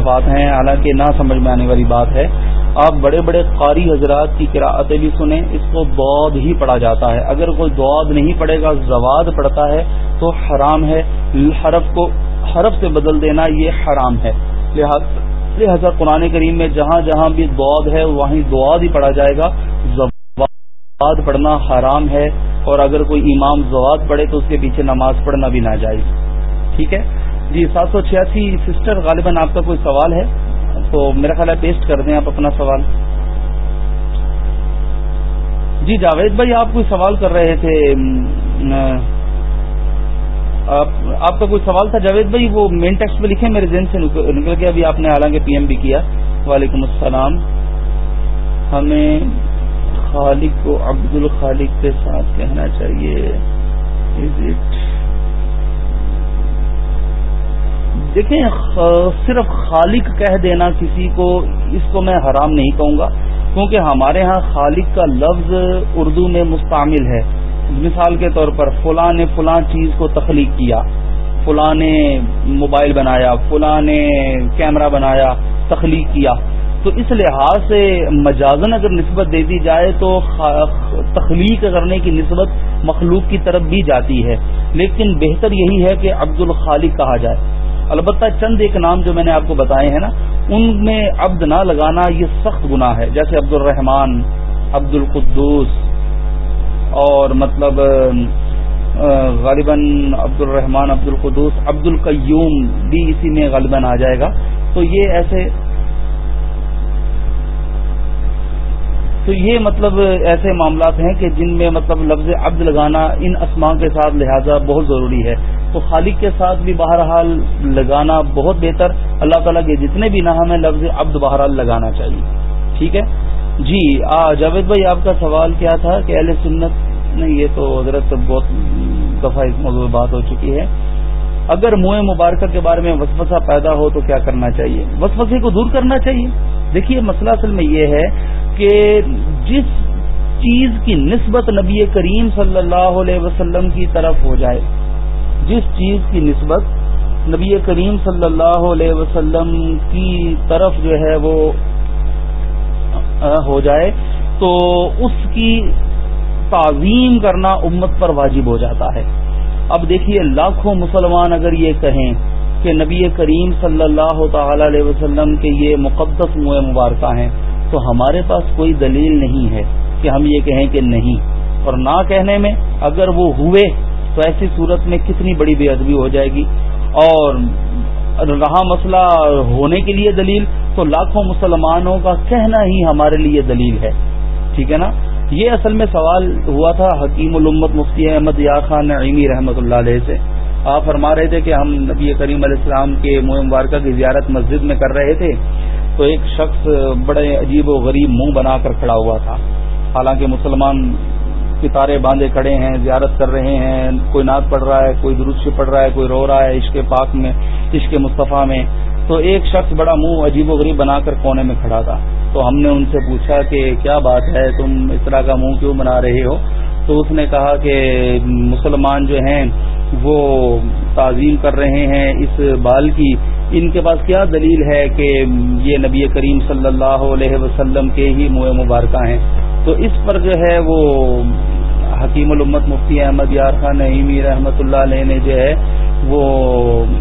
بات ہیں، حالانکہ نہ سمجھ میں آنے والی بات ہے۔ آپ بڑے بڑے قاری حضرات کی قراءتیں بھی سنیں، اس کو دعد ہی پڑھا جاتا ہے۔ اگر کوئی دعد نہیں پڑھے گا، زواد پڑھتا ہے، تو حرام ہے۔ حرف کو، حرف سے بدل دینا یہ حرام ہے۔ لہذا قرآن کریم میں جہاں جہاں بھی دعد ہے، وہیں دعاد ہی پڑھا جائے گا۔ زواد پڑھنا حرام ہے، اور اگر کوئی امام زواد پڑھے تو اس کے پیچھے نماز پڑھنا بھی نہ جائے ٹھیک ہے؟ جی سات سو چھیاسی سسٹر غالباً آپ کا کوئی سوال ہے، تو میرا خیال ہے پیسٹ کر دیں آپ اپنا سوال۔ جی جاوید بھائی، آپ کوئی سوال کر رہے تھے۔ آپ کا کوئی سوال تھا؟ جاوید بھائی، وہ مین ٹیکسٹ پہ لکھے میرے ذہن سے نکل گیا۔ ابھی آپ نے حالانکہ پی ایم بھی کیا۔ وعلیکم السلام۔ ہمیں خالق کو عبد الخالق کے ساتھ کہنا چاہیے۔ دیکھیں صرف خالق کہہ دینا کسی کو، اس کو میں حرام نہیں کہوں گا، کیونکہ ہمارے ہاں خالق کا لفظ اردو میں مستعمل ہے۔ مثال کے طور پر، فلاں نے فلاں چیز کو تخلیق کیا، فلاں نے موبائل بنایا، فلاں نے کیمرہ بنایا، تخلیق کیا۔ تو اس لحاظ سے مجازن اگر نسبت دے دی جائے تو تخلیق کرنے کی نسبت مخلوق کی طرف بھی جاتی ہے۔ لیکن بہتر یہی ہے کہ عبد الخالق کہا جائے۔ البتہ چند ایک نام جو میں نے آپ کو بتائے ہیں نا، ان میں عبد نہ لگانا یہ سخت گناہ ہے۔ جیسے عبد الرحمان عبد القدوس اور مطلب غالباً عبد الرحمان عبد القدوس عبد القیوم بھی اسی میں غالباً آ جائے گا۔ تو یہ ایسے، تو یہ مطلب ایسے معاملات ہیں کہ جن میں مطلب لفظ عبد لگانا ان اسماں کے ساتھ لہذا بہت ضروری ہے۔ تو خالق کے ساتھ بھی بہرحال لگانا بہت بہتر۔ اللہ تعالیٰ کے جتنے بھی نام ہیں لفظ عبد بہرحال لگانا چاہیے۔ ٹھیک ہے؟ جی آ، جاوید بھائی، آپ کا سوال کیا تھا کہ اہل سنت نہیں یہ تو حضرت بہت دفعہ اس موضوع بات ہو چکی ہے۔ اگر منہ مبارکہ کے بارے میں وسوسہ پیدا ہو تو کیا کرنا چاہیے؟ وسوسے کو دور کرنا چاہیے۔ دیکھیے، مسئلہ اصل میں یہ ہے کہ جس چیز کی نسبت نبی کریم صلی اللہ علیہ وسلم کی طرف ہو جائے جس چیز کی نسبت نبی کریم صلی اللہ علیہ وسلم کی طرف جو ہے وہ ہو جائے، تو اس کی تعظیم کرنا امت پر واجب ہو جاتا ہے۔ اب دیکھیے، لاکھوں مسلمان اگر یہ کہیں کہ نبی کریم صلی اللہ تعالی علیہ وسلم کے یہ مقدس منہ مبارکہ ہیں، تو ہمارے پاس کوئی دلیل نہیں ہے کہ ہم یہ کہیں کہ نہیں۔ اور نہ کہنے میں اگر وہ ہوئے تو ایسی صورت میں کتنی بڑی بے ادبی ہو جائے گی؟ اور رہا مسئلہ ہونے کے لیے دلیل، تو لاکھوں مسلمانوں کا کہنا ہی ہمارے لیے دلیل ہے۔ ٹھیک ہے نا؟ یہ اصل میں سوال ہوا تھا حکیم الامت مفتی احمد یار خان نعیمی رحمۃ اللہ علیہ سے۔ آپ فرما رہے تھے کہ ہم نبی کریم علیہ السلام کے مبارکہ کی زیارت مسجد میں کر رہے تھے، تو ایک شخص بڑے عجیب و غریب منہ بنا کر کھڑا ہوا تھا۔ حالانکہ مسلمان ستارے باندھے کھڑے ہیں، زیارت کر رہے ہیں، کوئی نعت پڑھ رہا ہے، کوئی درست پڑھ رہا ہے، کوئی رو رہا ہے، عشق پاک میں، عشق مصطفیٰ میں۔ تو ایک شخص بڑا منہ عجیب و غریب بنا کر کونے میں کھڑا تھا۔ تو ہم نے ان سے پوچھا کہ کیا بات ہے، تم اس طرح کا منہ کیوں بنا رہے ہو؟ تو اس نے کہا کہ مسلمان جو ہیں، وہ تعظیم کر رہے ہیں اس بال کی۔ ان کے پاس کیا دلیل ہے کہ یہ نبی کریم صلی اللہ علیہ وسلم کے ہی منہ مبارکہ ہیں؟ تو اس پر جو ہے وہ حکیم الامت مفتی احمد یار خان نعیمی رحمۃ اللہ علیہ نے جو ہے وہ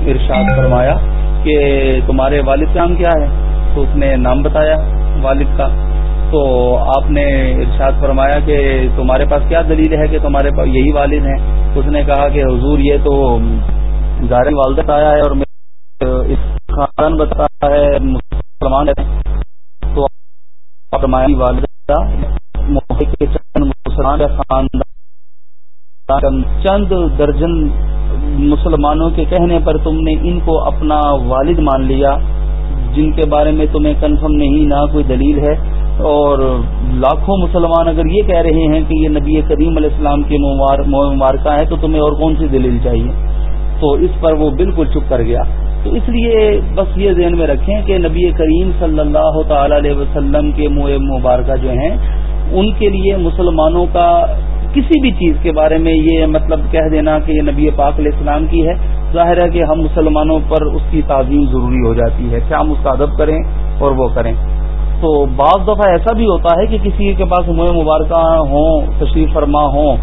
ارشاد فرمایا کہ تمہارے والد کا نام کیا ہے؟ تو اس نے نام بتایا والد کا۔ تو آپ نے ارشاد فرمایا کہ تمہارے پاس کیا دلیل ہے کہ تمہارے پاس یہی والد ہیں؟ اس نے کہا کہ حضور یہ تو ظاہر والدت آیا ہے اور اس خاندان بتایا ہے مسلمان تو والدہ مسلمان خاندان چند درجن مسلمانوں کے کہنے پر تم نے ان کو اپنا والد مان لیا، جن کے بارے میں تمہیں کنفرم نہیں، نہ کوئی دلیل ہے۔ اور لاکھوں مسلمان اگر یہ کہہ رہے ہیں کہ یہ نبی کریم علیہ السلام کی مبارکہ ہے، تو تمہیں اور کون سی دلیل چاہیے؟ تو اس پر وہ بالکل چپ کر گیا۔ تو اس لیے بس یہ ذہن میں رکھیں کہ نبی کریم صلی اللہ تعالی علیہ وسلم کے مبارکہ جو ہیں ان کے لیے مسلمانوں کا کسی بھی چیز کے بارے میں یہ مطلب کہہ دینا کہ یہ نبی پاک علیہ السلام کی ہے۔ ظاہر ہے کہ ہم مسلمانوں پر اس کی تعظیم ضروری ہو جاتی ہے۔ کیا ہم اس کا ادب کریں اور وہ کریں؟ تو بعض دفعہ ایسا بھی ہوتا ہے کہ کسی کے پاس منہ مبارکہ ہوں، تشریف فرما ہوں،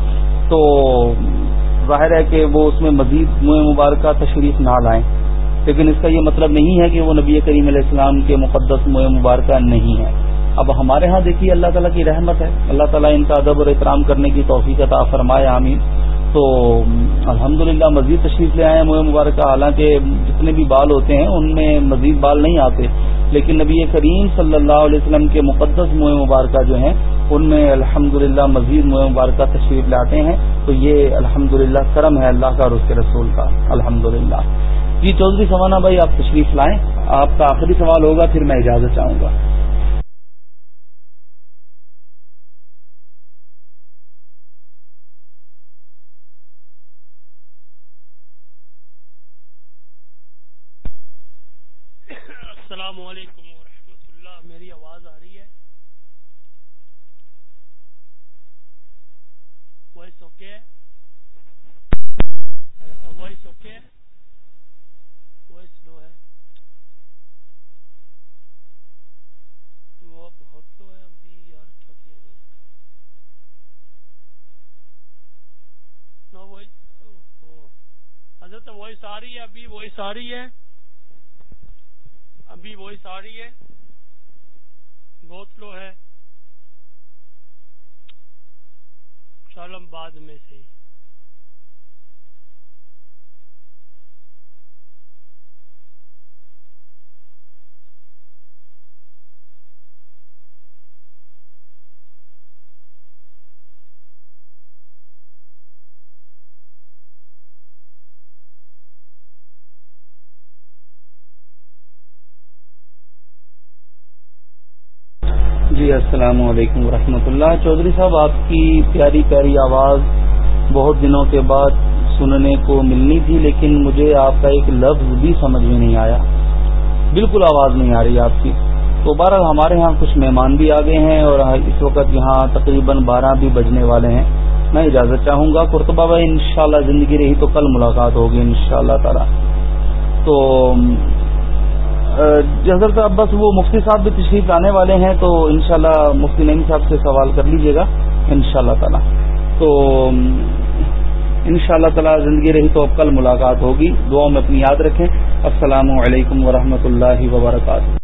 تو ظاہر ہے کہ وہ اس میں مزید منہ مبارکہ، تشریف نہ لائیں۔ لیکن اس کا یہ مطلب نہیں ہے کہ وہ نبی کریم علیہ السلام کے مقدس منہ مبارکہ نہیں ہے اب ہمارے ہاں دیکھیے اللہ تعالیٰ کی رحمت ہے۔ اللہ تعالیٰ ان کا ادب اور احترام کرنے کی توفیق عطا فرمائے، آمین۔ تو الحمدللہ مزید تشریف لے آئے ہیں مبارکہ۔ حالانکہ جتنے بھی بال ہوتے ہیں، ان میں مزید بال نہیں آتے۔ لیکن نبی کریم صلی اللہ علیہ وسلم کے مقدس موئے مبارکہ جو ہیں، ان میں الحمد مزید موئے مبارکہ تشریف لاتے ہیں۔ تو یہ الحمد کرم ہے اللہ کا اور اس کے رسول کا۔ الحمد جی چودھری سوانا بھائی، آپ تشریف لائیں۔ آپ کا آخری سوال ہوگا، پھر میں اجازت چاہوں گا۔ السلام علیکم ورحمۃ اللہ۔ میری آواز آ رہی ہے؟ Voice okay voice okay voice low ہے۔ وہ بہت لو ہے ابھی یار، کیا کیا جائے۔ حضرت وائس آ رہی ہے، ابھی وائس آ رہی ہے۔ ابھی وائس آ رہی ہے۔ بہت سلو ہے۔ چلو بعد میں سے جی السلام علیکم ورحمۃ اللہ۔ چودھری صاحب، آپ کی پیاری پیاری آواز بہت دنوں کے بعد سننے کو ملنی تھی، لیکن مجھے آپ کا ایک لفظ بھی سمجھ میں نہیں آیا۔ بالکل آواز نہیں آ رہی آپ کی۔ تو بہرحال ہمارے ہاں کچھ مہمان بھی آ گئے ہیں اور اس وقت یہاں تقریباً بارہ بھی بجنے والے ہیں۔ میں اجازت چاہوں گا، قرطبہ بھائی ان زندگی رہی تو کل ملاقات ہوگی ان شاء اللہ تعالی۔ تو جی، حضرت اب بس وہ مفتی صاحب بھی تشریف لانے والے ہیں، تو انشاءاللہ مفتی نعیم صاحب سے سوال کر لیجیے گا ان شاء اللہ تعالی۔ تو ان شاء اللہ تعالی، زندگی رہی تو اب کل ملاقات ہوگی۔ دعاؤں میں اپنی یاد رکھیں۔ السلام علیکم ورحمۃ اللہ وبرکاتہ۔